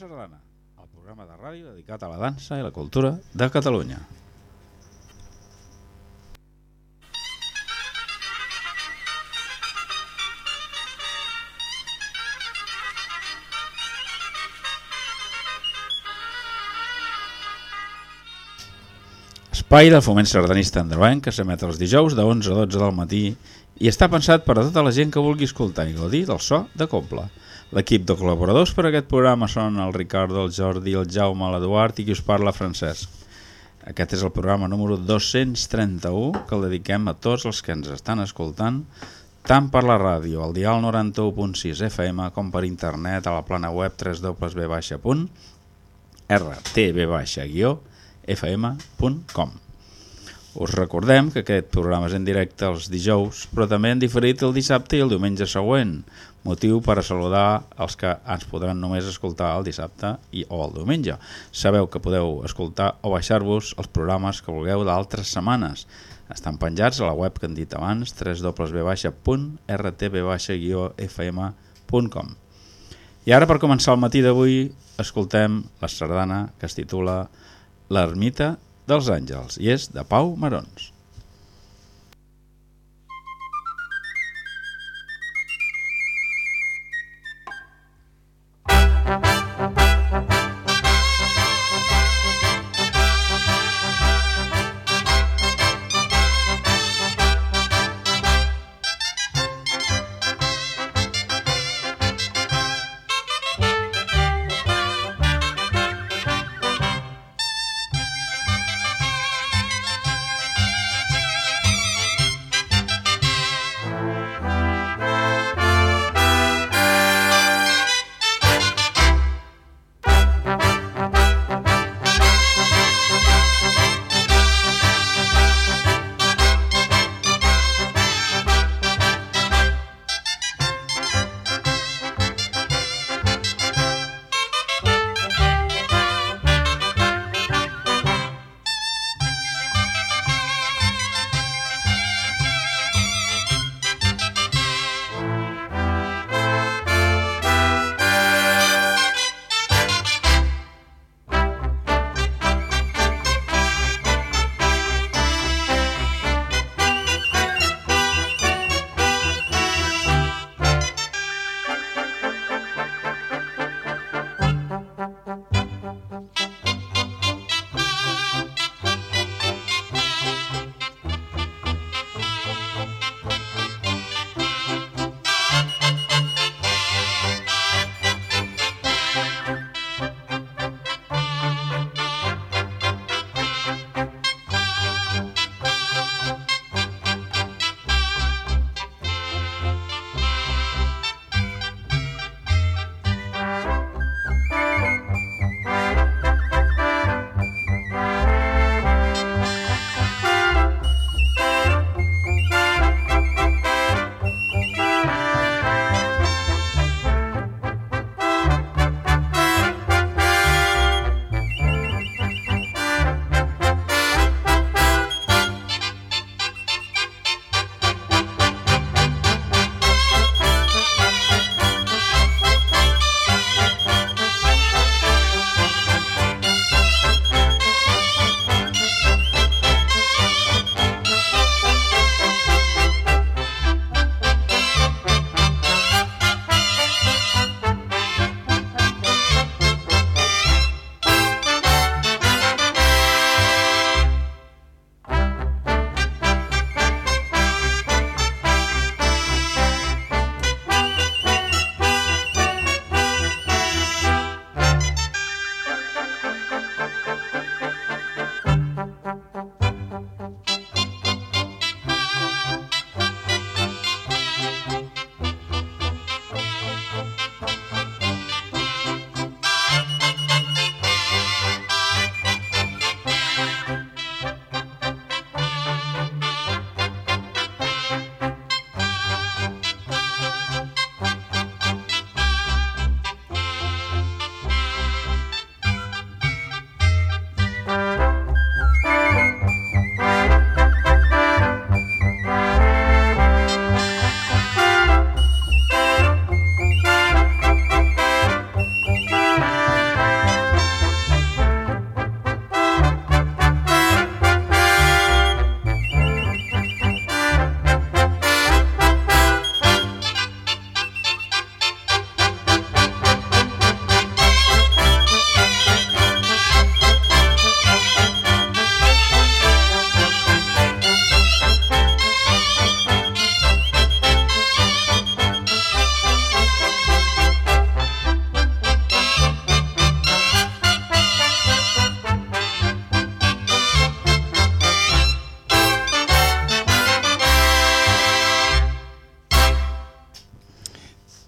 Sardana, el programa de ràdio dedicat a la dansa i la cultura de Catalunya. Espai del foment sardanista andreuenc que s'emet els dijous de 11 a 12 del matí i està pensat per a tota la gent que vulgui escoltar i gaudir del so de Copla. L'equip de col·laboradors per a aquest programa són el Ricardo, el Jordi, el Jaume, l'Eduard i qui us parla, Francesc. Aquest és el programa número 231 que el dediquem a tots els que ens estan escoltant tant per la ràdio, al dial 91.6 FM, com per internet a la plana web www.rtb-fm.com. Us recordem que aquest programa és en directe els dijous, però també en diferit el dissabte i el diumenge següent, motiu per a saludar els que ens podran només escoltar el dissabte i o el diumenge. Sabeu que podeu escoltar o baixar-vos els programes que vulgueu d'altres setmanes. Estan penjats a la web que hem dit abans, www.rtb-fm.com. I ara, per començar el matí d'avui, escoltem la sardana que es titula L'ermita dels àngels i és de Pau Marons.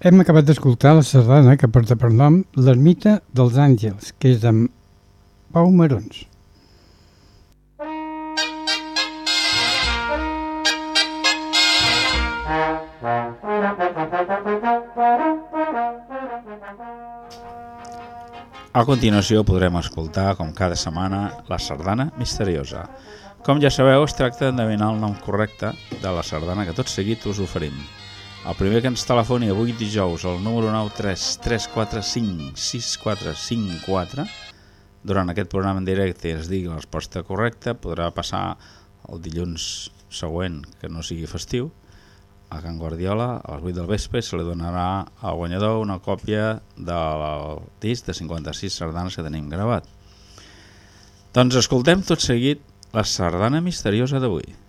Hem acabat d'escoltar la sardana que porta per nom l'Ermita dels Àngels, que és de Pau Marons. A continuació podrem escoltar, com cada setmana, la sardana misteriosa. Com ja sabeu, es tracta d'endevinar el nom correcte de la sardana que tot seguit us oferim. El primer que ens telefoni avui dijous al número 933456454 durant aquest programa en directe i es digui la resposta correcta podrà passar el dilluns següent que no sigui festiu a Can Guardiola a les 8 del vespre se li donarà al guanyador una còpia del disc de 56 sardanes que tenim gravat. Doncs escoltem tot seguit la sardana misteriosa d'avui.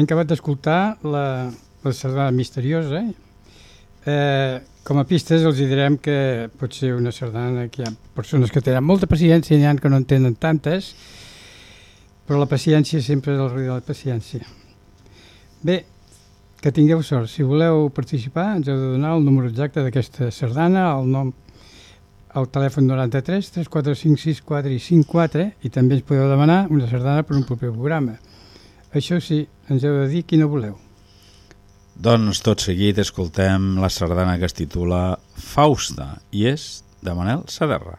Hem acabat d'escoltar la, la sardana misteriosa. Eh, com a pistes els direm que pot ser una sardana que hi ha persones que tenen molta paciència i hi ha que no en tenen tantes, però la paciència sempre és el rei de la paciència. Bé, que tingueu sort. Si voleu participar, ens heu de donar el número exacte d'aquesta sardana, el nom al telèfon 93 345 64 i 54 i també ens podeu demanar una sardana per un proper programa. Això sí, ens heu de dir quina voleu. Doncs tot seguit escoltem la sardana que es titula Fausta i és de Manel Saderra.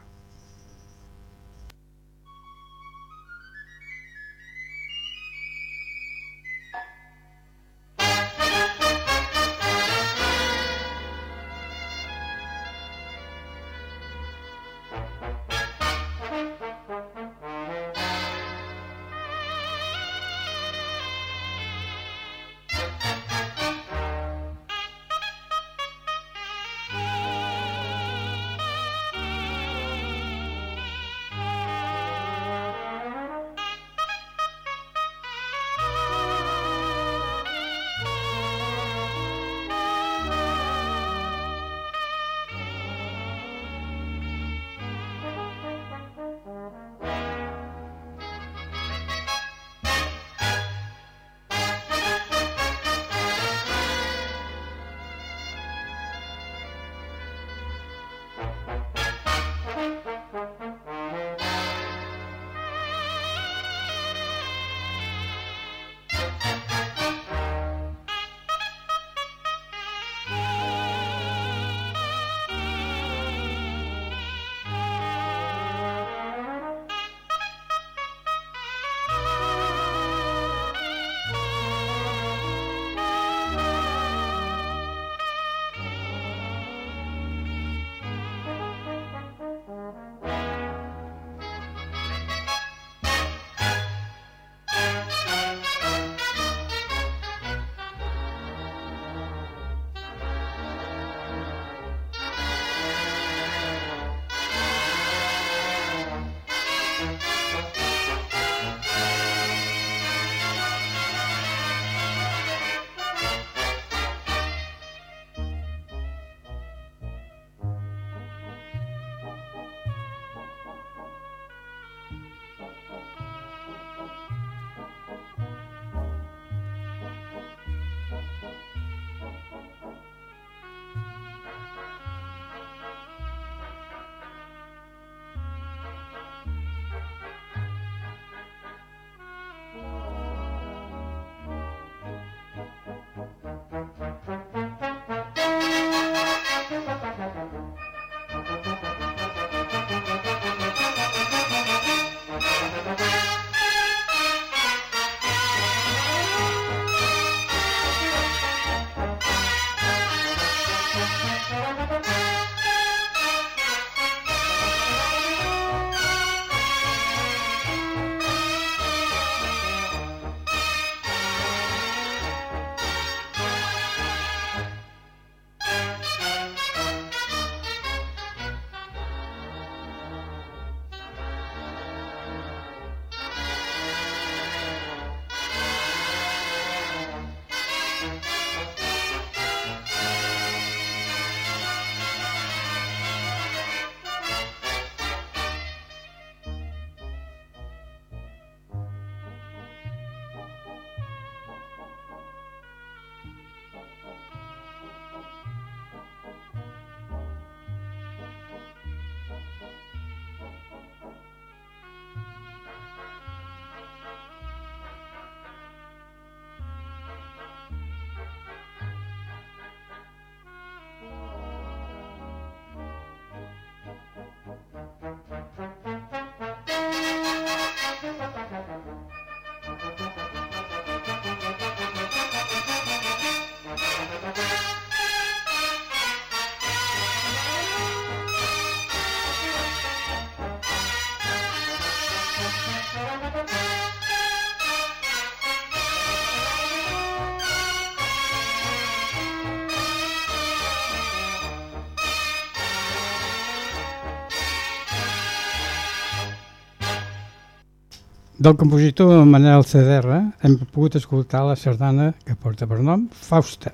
Del compositor Manel Cederra hem pogut escoltar la sardana que porta per nom Fausta.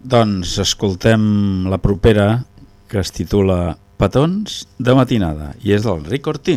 Doncs escoltem la propera que es titula Petons de matinada i és del Ric Ortí.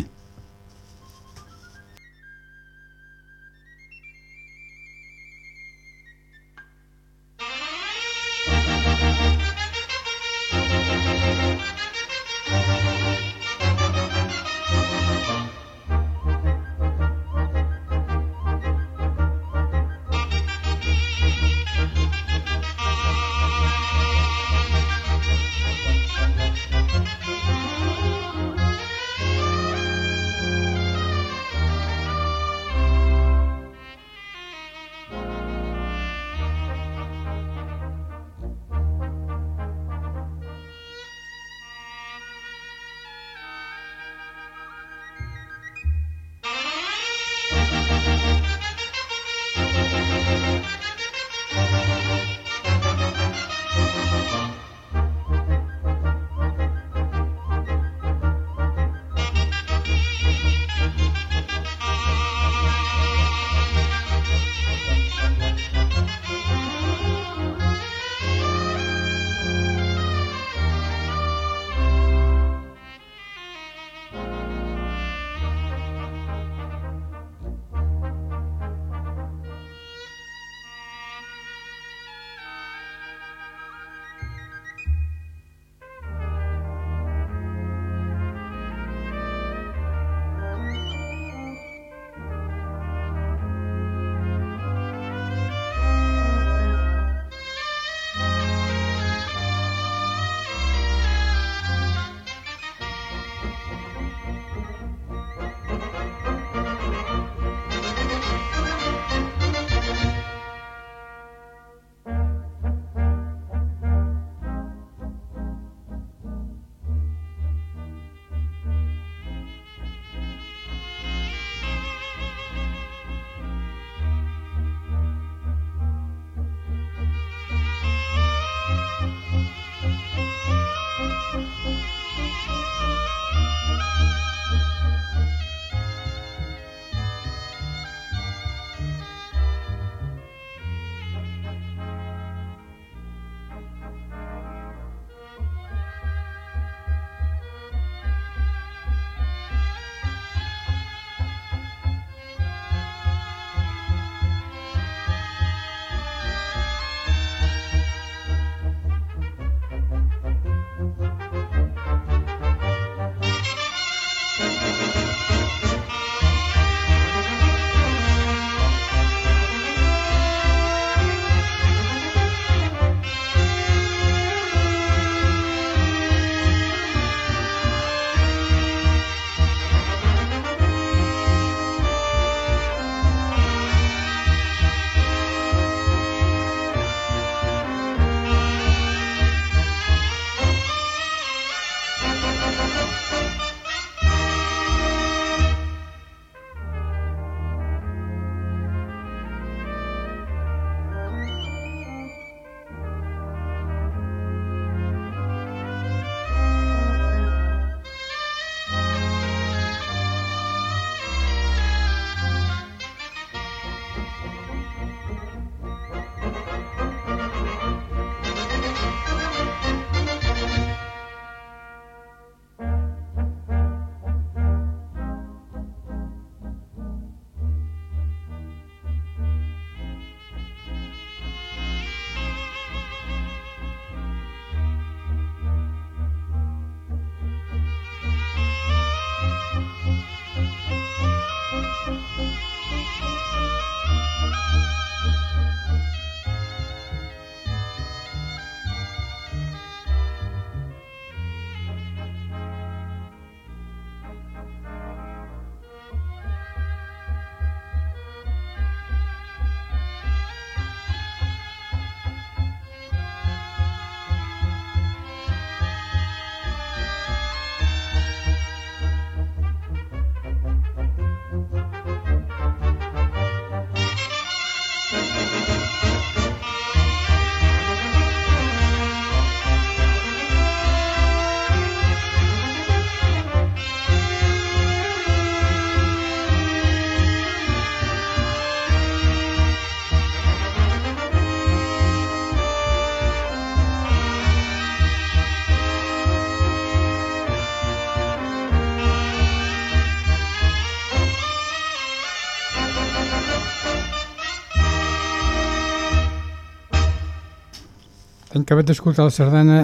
Hem acabat d'escoltar la sardana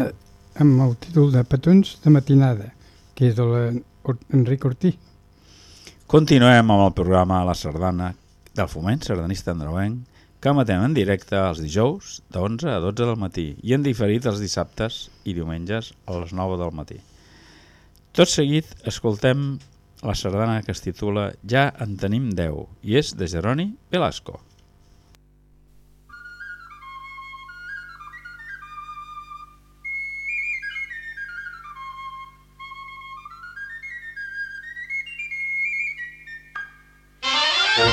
amb el títol de Petons de matinada, que és de l'Enric Ortí. Continuem amb el programa La Sardana del Foment Sardanista Andreuenc, que emetem en directe els dijous de 11 a 12 del matí i en diferit els dissabtes i diumenges a les 9 del matí. Tot seguit escoltem la sardana que es titula Ja en tenim 10 i és de Jeroni Velasco. Hem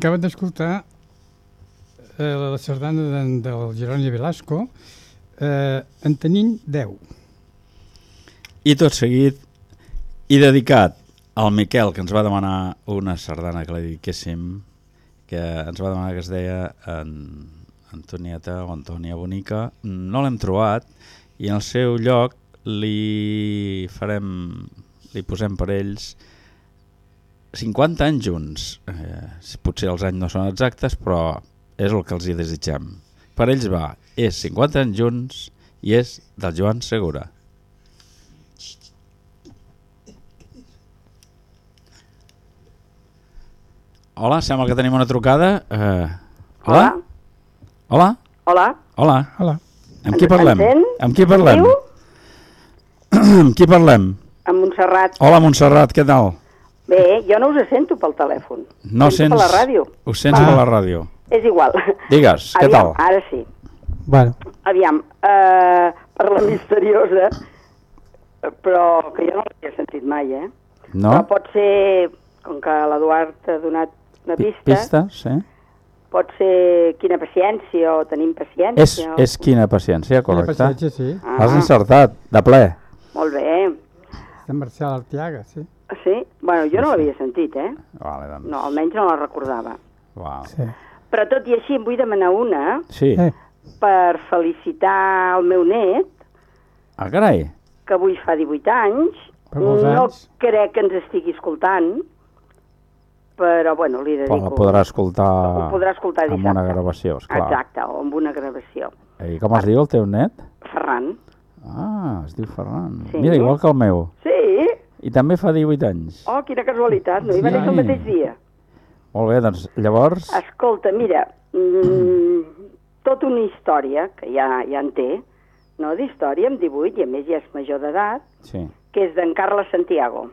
acabat d'escoltar eh, la sardana de, del Jeroni Velasco, eh, en tenim 10. I tot seguit, i dedicat al Miquel, que ens va demanar una sardana que li dediquéssim, que ens va demanar que es deia en Antonieta o Antònia Bonica, no l'hem trobat i en el seu lloc li farem, li posem per ells 50 anys junts. Eh, potser els anys no són exactes, però és el que els hi desitgem. Per ells va, és 50 anys junts i és del Joan Segura. Hola, sembla que tenim una trucada. Eh, hola? Hola? Hola. Hola? Hola. Amb qui parlem? Amb qui parlem? Amb qui parlem? Amb Montserrat. Hola, Montserrat, què tal? Bé, jo no us sento pel telèfon. No Sento per la ràdio. Ho sents Ah. per la ràdio. És igual. Digues, què Aviam, tal? Ara sí. Bueno, Aviam, eh, per la misteriosa, però que jo no l'havia sentit mai, eh? No? Però pot ser, com que l'Eduard ha donat una Pi- pista, Pista, sí. pot ser quina paciència o tenim paciència. És, o... és quina paciència, correcte? paciència, sí. Ah, Has encertat, de ple. Molt bé. De Marcial Artiaga, sí. Sí? Bueno, jo no l'havia sentit, eh? Vale, doncs. No, almenys no la recordava. Uau. Sí. Però tot i així em vull demanar una Sí. Per felicitar el meu net, Ah, carai. que avui fa 18 anys. Per molts no anys. crec que ens estigui escoltant, però bueno, li Però dedico... la podrà escoltar Ho podrà escoltar amb dissabte. una gravació, esclar. Exacte, o amb una gravació. I com es diu el teu net? Ferran. Ah, es diu Ferran. Sí. Mira, igual que el meu. Sí? I també fa 18 anys. Oh, quina casualitat, no hi va Sí. néixer el mateix dia. Molt bé, doncs llavors... Escolta, mira, mm, tota una història, que ja, ja en té, no d'història, amb 18, i a més ja és major d'edat, Sí. que és d'en Carles Santiago.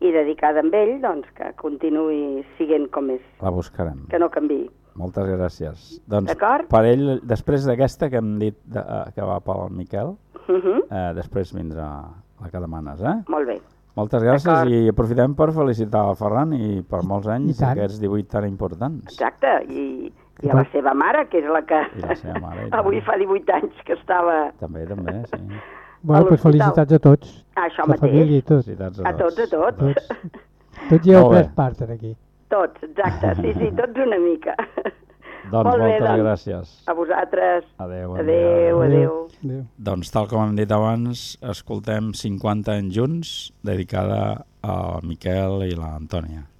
I dedicada amb ell, doncs, que continuï siguent com és, La buscarem. que no canvi. Moltes gràcies. Doncs per ell, després d'aquesta que hem dit de, eh, que va pel Miquel, Uh -huh. eh, després vindrà la que demanes, eh? Molt bé. Moltes gràcies i aprofitem per felicitar el Ferran i per molts anys I aquests 18 tan importants. Exacte, i, i a la seva mare, que és la que la seva mare, avui fa 18 anys que estava... També, també, sí. bueno, pues felicitats a tots. Ah, això la mateix. família i tots. Felicitats A tots, a tots. Tots. Tots hi heu pres part aquí. Tots, exacte. Sí, sí, tots una mica. Doncs Molt bé, moltes doncs. gràcies. A vosaltres. Adéu, Adéu, adéu. Adéu. Doncs tal com hem dit abans, escoltem 50 anys junts, dedicada al Miquel i l'Antònia. Del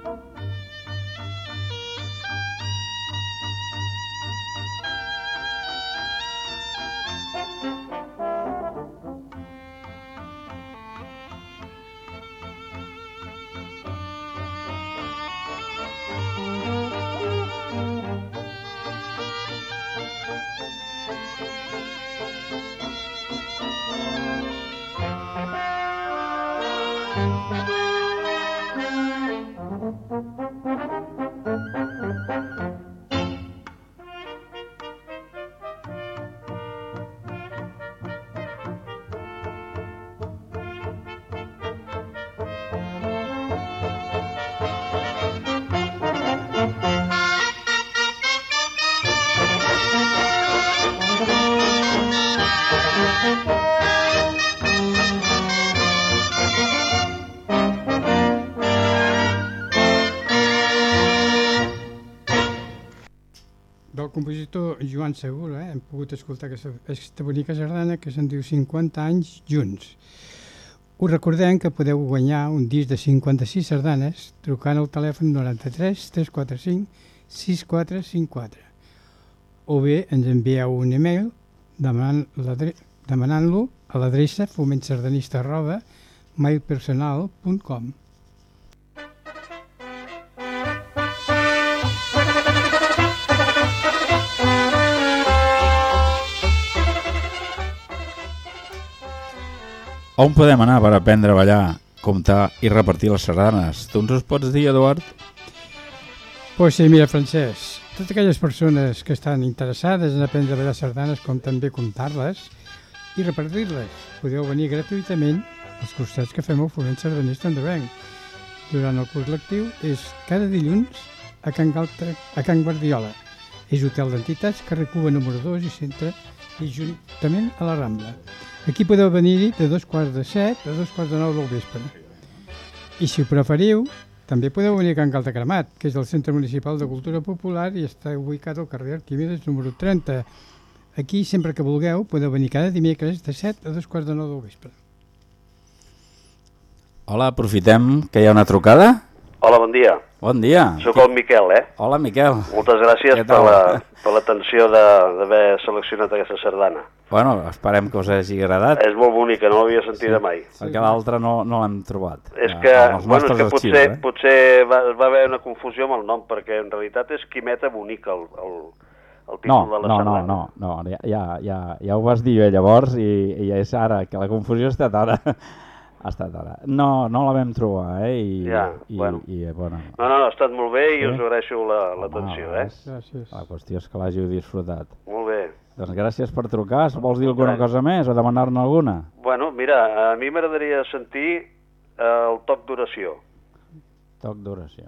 Joan Segura eh, hem pogut escoltar aquesta, aquesta bonica sardana que se'n diu 50 anys junts. Us recordem que podeu guanyar un disc de 56 sardanes trucant al telèfon 93 345 6454 o bé ens envieu un e-mail demanant-lo demanant-lo a l'adreça fomentsardanista arroba mailpersonal.com On podem anar per aprendre a ballar, comptar i repartir les sardanes? Tu ens ho pots dir, Eduard? Pues sí, mira, Francesc, totes aquelles persones que estan interessades en aprendre a ballar sardanes, com també comptar-les i repartir-les, podeu venir gratuïtament als cursets que fem al Foment Sardanista Andrevenc. Durant el curs lectiu és cada dilluns a Can, Galtre, a Can Guardiola. És hotel d'entitats, carrer Cuba número 2 i centre i juntament a la Rambla. Aquí podeu venir-hi de dos quarts de set a dos quarts de nou del vespre. I si ho preferiu, també podeu venir a Can Caldecremat, que és el Centre Municipal de Cultura Popular i està ubicat al carrer Arquímedes número 30. Aquí, sempre que vulgueu, podeu venir cada dimecres de 7 a dos quarts de nou del vespre. Hola, aprofitem que hi ha una trucada. Hola, bon dia. Bon dia. Sóc el Miquel, eh? Hola, Miquel. Moltes gràcies per la- l'atenció de- d'haver seleccionat aquesta sardana. Bueno, esperem que us hagi agradat, És molt bonica, no l'havia sentida mai. perquè l'altra no, no l'hem trobat. És eh, que, bueno, és que arxius, potser, eh? potser va, va haver una confusió amb el nom, perquè en realitat és Quimeta Bonica, el, el, el títol No, de la no, no, sardana. no, no, ja, ja, ja, ja ho vas dir bé llavors i, i és ara, que la confusió ha estat ara. Ha estat ara. No, no la vam trobar, eh? I, Ja, i, bueno. i, eh, bueno, No, no, no, ha estat molt bé i Sí? us agraeixo la- l'atenció, home, eh? Gràcies. La qüestió és que l'hàgiu disfrutat. Molt bé. Doncs gràcies per trucar. Vols dir alguna Res. cosa més o demanar-ne alguna? Bueno, mira, a mi m'agradaria sentir eh, el toc d'oració, Toc d'oració.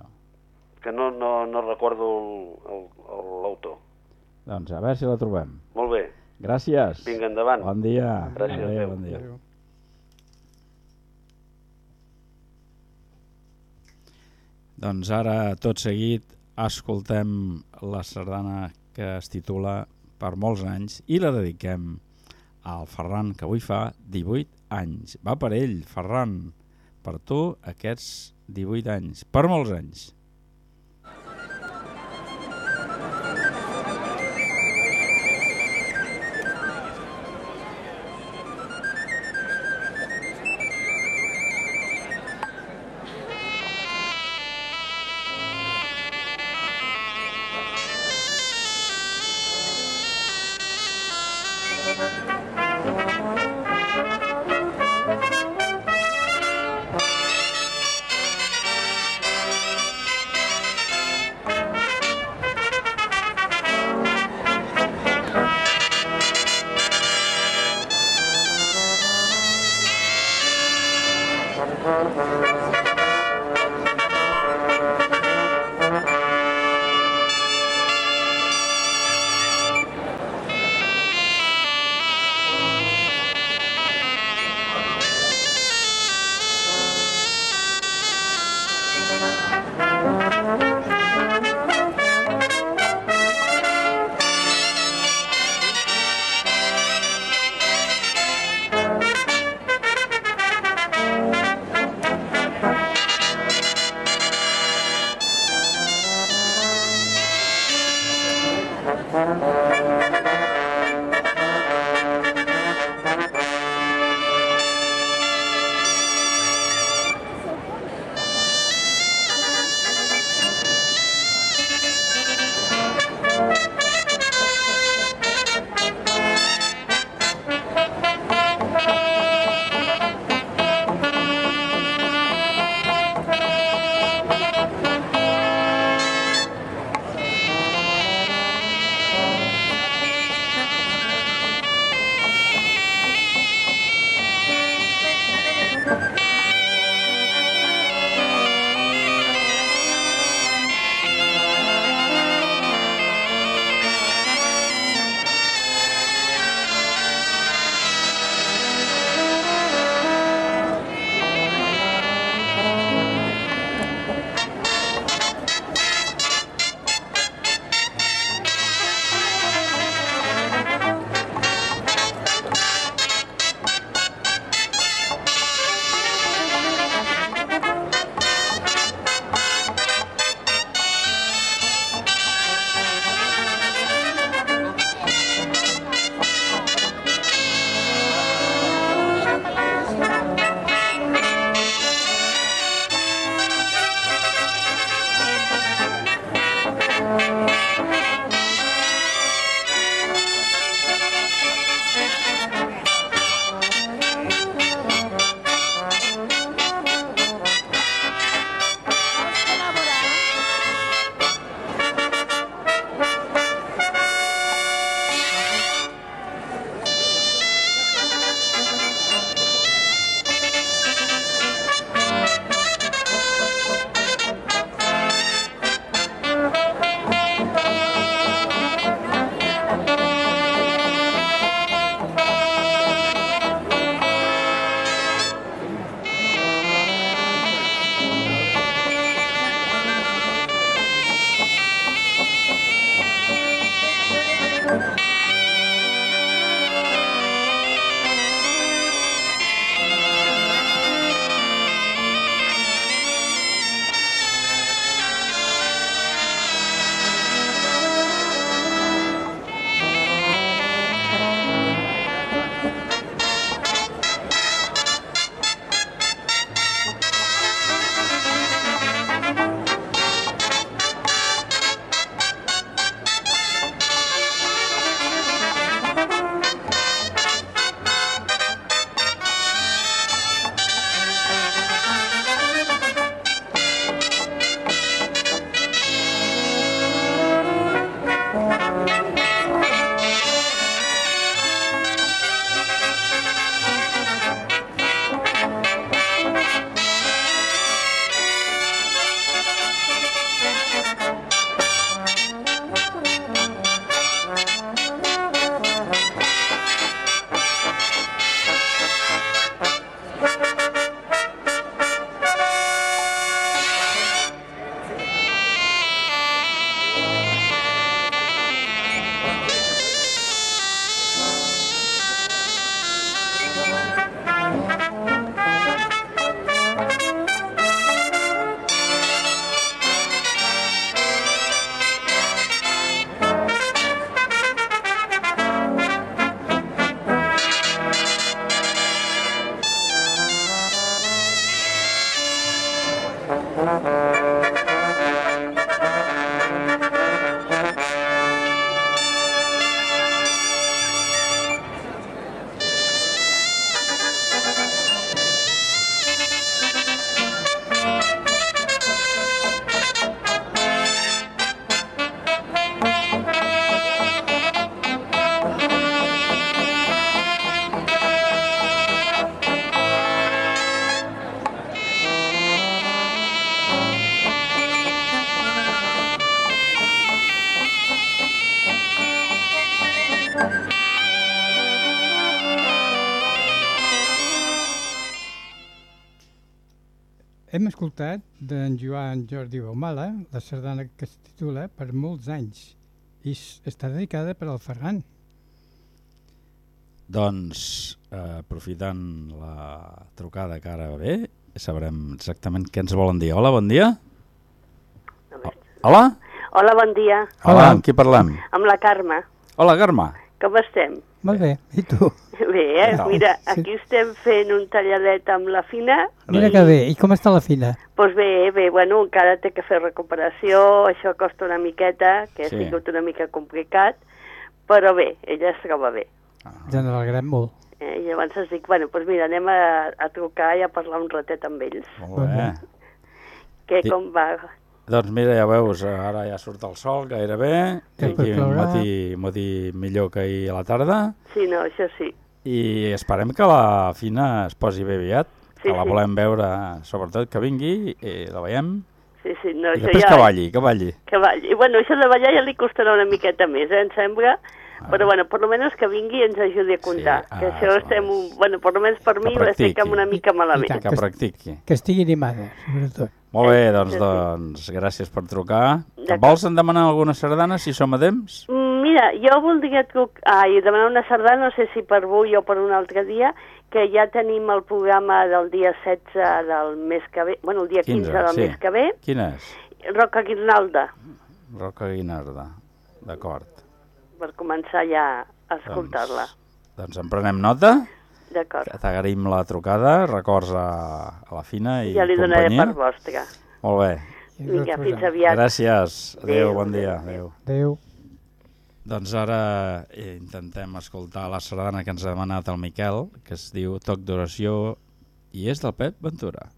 que no, no, no recordo el- el- el- l'autor. Doncs a veure si la trobem. Molt bé. Gràcies. Vinga, endavant. Bon dia. Gràcies, Adéu, adéu. bon dia. Adéu. Doncs ara, tot seguit, escoltem la sardana que es titula Per molts anys i la dediquem al Ferran, que avui fa 18 anys. Va per ell, Ferran, per tu aquests 18 anys, per molts anys. Mm-hmm. Escoltat d'en Joan Jordi Baumala la sardana que es titula Per molts anys i està dedicada per al Ferran. Doncs, eh, aprofitant la trucada que ara ve, sabrem exactament què ens volen dir. Hola, bon dia. Hola? Hola, bon dia. Hola, amb qui parlem? Amb la Carme. Hola, Carme. Com estem? Molt bé, i tu? Bé, eh? No. Mira, Sí. aquí estem fent un talladet amb la Fina. Mira que bé, i com està la fina? Doncs pues bé, bé, bueno, encara té que fer recuperació, això costa una miqueta, que Sí. ha sigut una mica complicat, però bé, ella es troba bé. Ja n'alegrem molt. Eh? I llavors es dic, bueno, doncs mira, anem a, a trucar i a parlar un ratet amb ells. Molt bé. Que Sí. com va? Doncs mira, ja veus, ara ja surt el sol gairebé, Que aquí un matí, matí millor que ahir a la tarda, Sí, no, això sí. i esperem que la Fina es posi bé aviat, Sí, que la sí. volem veure, sobretot que vingui, i la veiem, Sí, sí, no, i això després ja... que balli, que balli. Que balli. I bueno, això de ballar ja li costarà una miqueta més, eh, em sembla. Però bueno, per lo menos que vingui i ens ajudi a comptar. Sí, que ah, això això estem, és. un, bueno, per lo menos per mi ho estic practiqui. una mica malament. Tant. Que Que practiqui. Que estigui animada, sobretot. Molt bé, doncs, doncs gràcies per trucar. Vols en demanar alguna sardana, si som a temps? Mm, Mira, jo voldria truc... ah, i demanar una sardana, no sé si per avui o per un altre dia, que ja tenim el programa del dia 16 del mes que ve, bueno, el dia 15, 15, del sí. mes que ve, Quin és? Roca Guirnalda, Roca Guinarda. D'acord. Per començar ja a escoltar-la. Doncs, doncs en prenem nota. D'acord. T'agraïm la trucada, records a, a la Fina i Ja li donaré companyia. per vostra. Molt bé. Vinga, fins aviat. Gràcies. Adéu, Adéu, bon dia. adéu. Adéu. Adéu. Doncs ara eh, intentem escoltar la sardana que ens ha demanat el Miquel, que es diu Toc d'oració i és del Pep Ventura.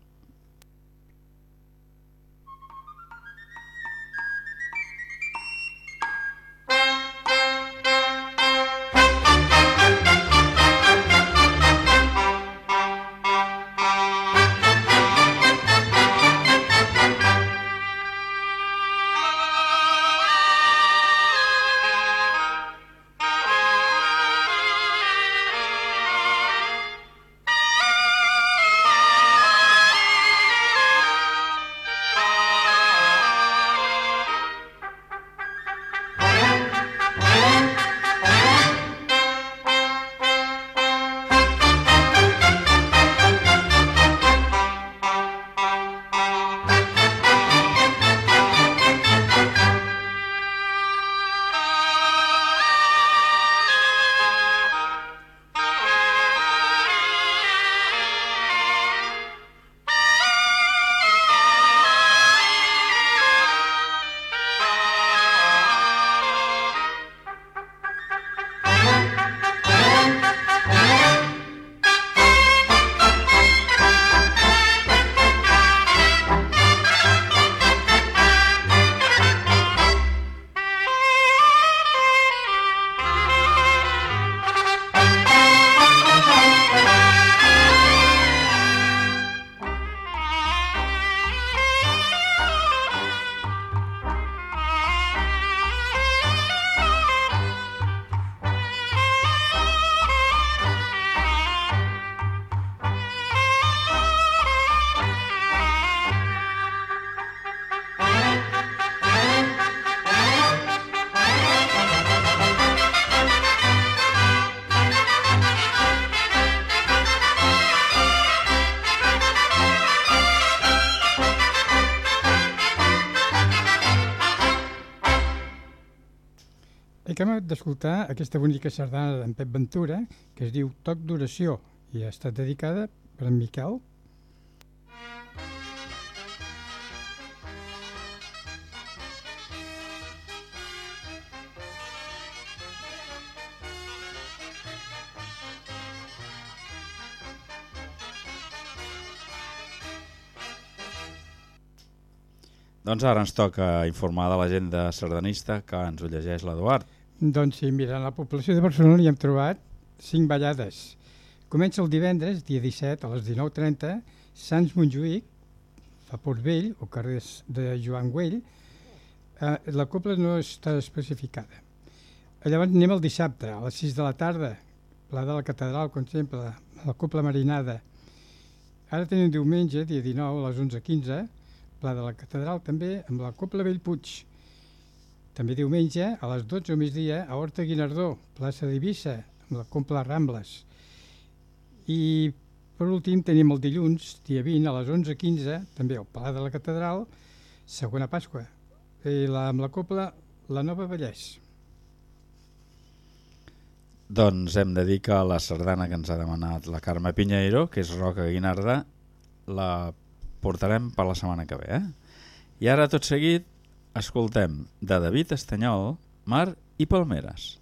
Acabem d'escoltar aquesta bonica sardana d'en Pep Ventura, que es diu Toc d'oració, i ha estat dedicada per en Miquel. Doncs ara ens toca informar de l'agenda sardanista que ens ho llegeix l'Eduard. Doncs sí, mira, la població de Barcelona hi hem trobat cinc ballades. Comença el divendres, dia 17, a les 19.30, Sants Montjuïc, a Portvell, o carrers de Joan Güell. Eh, la copla no està especificada. Llavors anem el dissabte, a les 6 de la tarda, Pla de la Catedral, com sempre, la copla marinada. Ara tenim diumenge, dia 19, a les 11.15, Pla de la Catedral també, amb la copla Bellpuig. També diumenge, a les 12 o migdia, a Horta Guinardó, plaça d'Eivissa, amb la Compla Rambles. I per últim tenim el dilluns, dia 20, a les 11.15, també al Pla de la Catedral, segona Pasqua. i la, amb la copla La Nova Vallès. Doncs hem de dir que la sardana que ens ha demanat la Carme Pinheiro, que és Roca Guinarda, la portarem per la setmana que ve. Eh? I ara, tot seguit, escoltem de David Estanyol, Mar i Palmeres.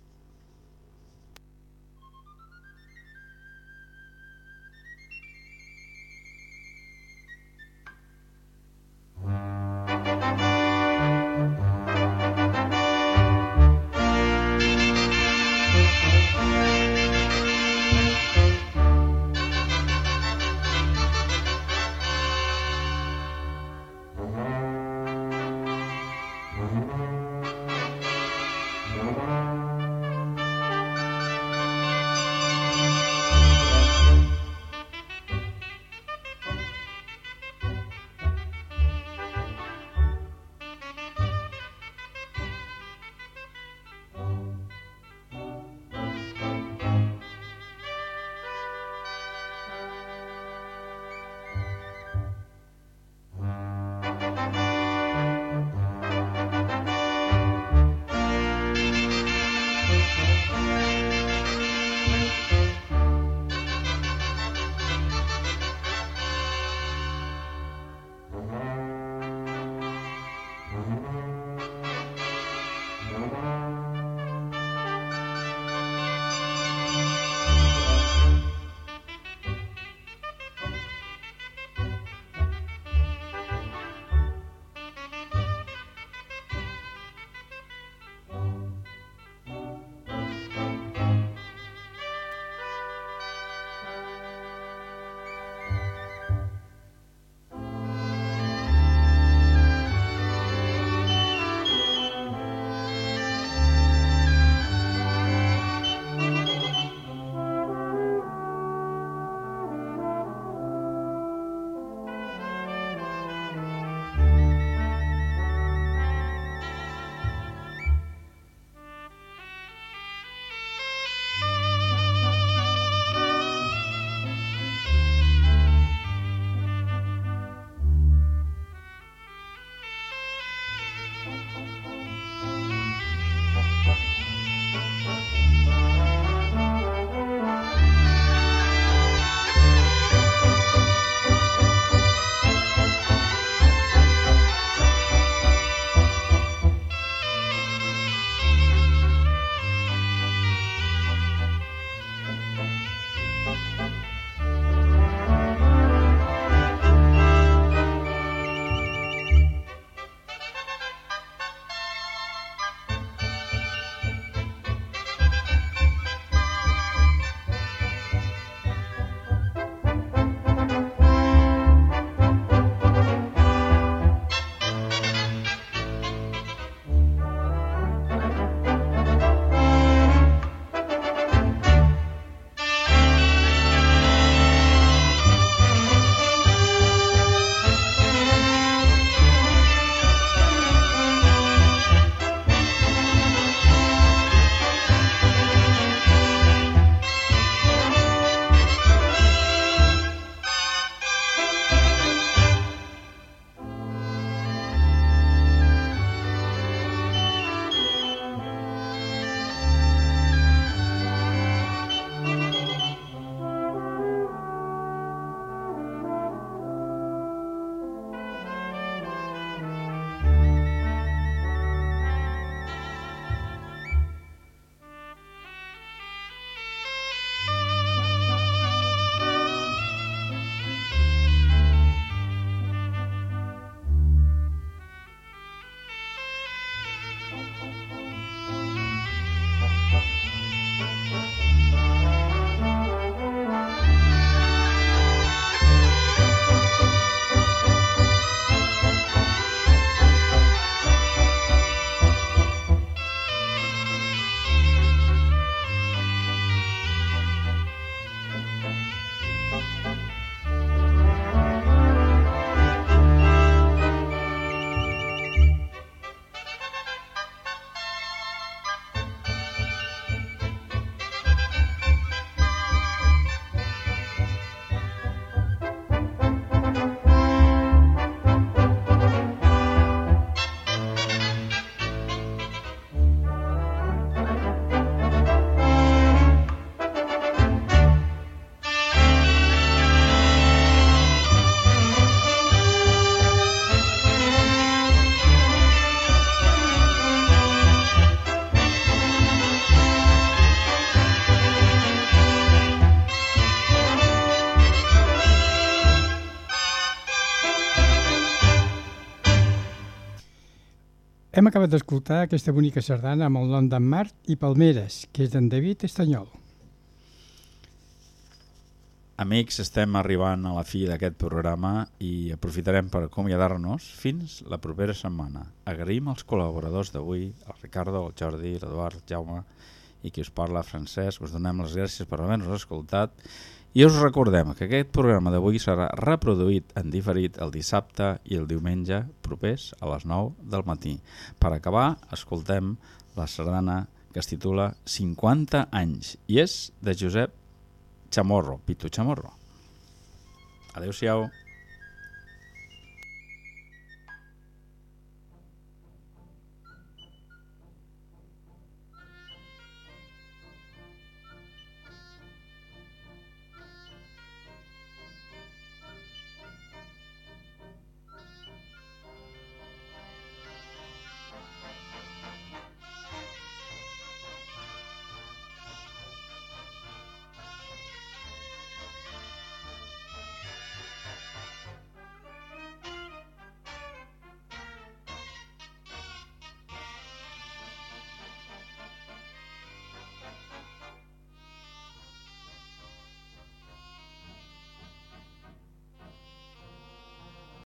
Hem acabat d'escoltar aquesta bonica sardana amb el nom d'en Mart i Palmeres, que és d'en David Estanyol. Amics, estem arribant a la fi d'aquest programa i aprofitarem per acomiadar-nos fins la propera setmana. Agraïm als col·laboradors d'avui, el Ricardo, el Jordi, l'Eduard, Jaume i qui us parla, Francesc. Us donem les gràcies per haver-nos escoltat i us recordem que aquest programa d'avui serà reproduït en diferit el dissabte i el diumenge propers a les 9 del matí. Per acabar, escoltem la sardana que es titula 50 anys i és de Josep Chamorro, Pitu Chamorro. Adéu-siau.